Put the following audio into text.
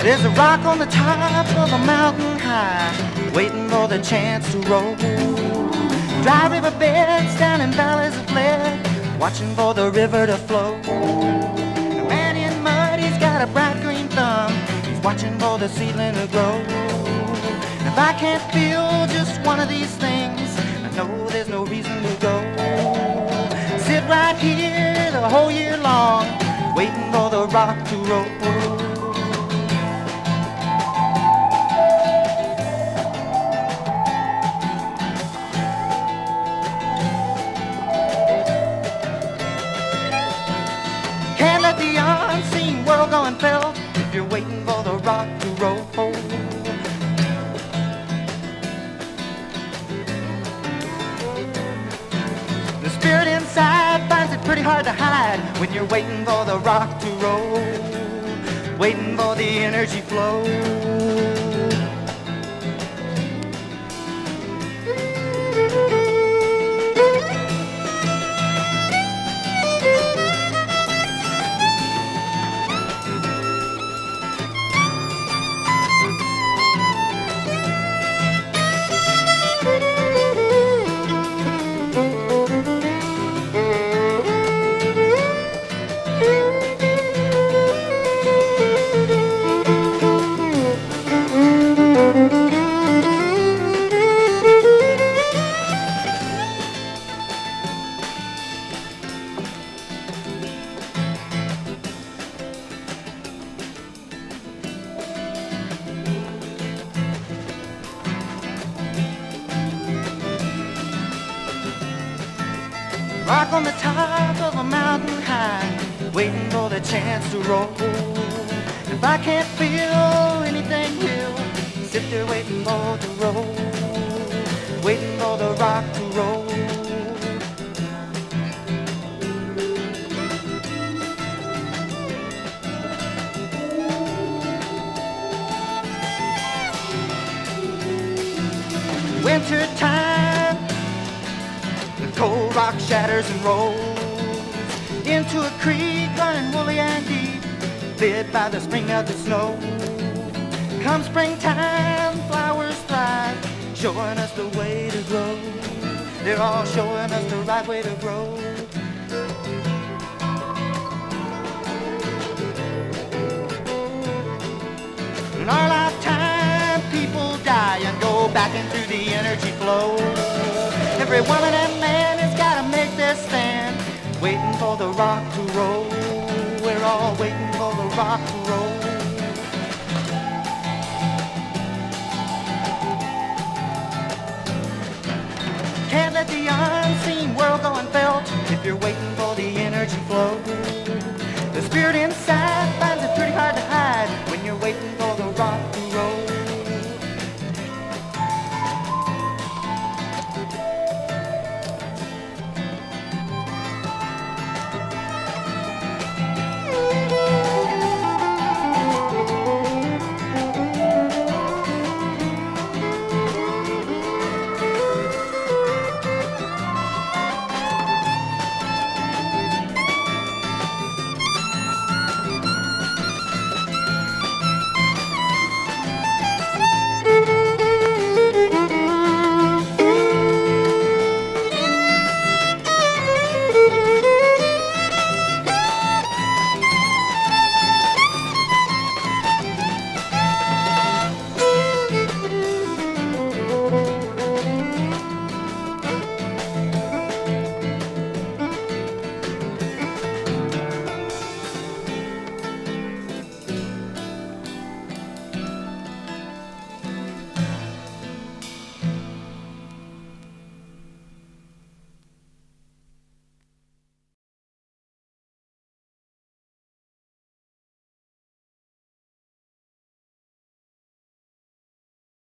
There's a rock on the top of a mountain high, waiting for the chance to roll. Dry river beds down in valleys of lead, watching for the river to flow. The man in mud, he's got a bright green thumb, he's watching for the seedling to grow. If I can't feel just one of these things, I know there's no reason to go. Sit right here the whole year long, waiting for the rock to roll. You're waiting for the rock to roll. The spirit inside finds it pretty hard to hide when you're waiting for the rock to roll, waiting for the energy flow. Rock on the top of a mountain high, waiting for the chance to roll. If I can't feel anything new, sit there waiting for the roll, waiting for the rock to roll. Winter time. The rock shatters and rolls into a creek running woolly and deep, fed by the spring melted snow. Come springtime, flowers thrive, showing us the way to grow. They're all showing us the right way to grow. In our lifetime, people die and go back into the energy flow. Every woman and man waiting for the rock to roll. We're all waiting for the rock to roll. Can't let the unseen world go unfelt if you're waiting for the energy flow. The spirit inside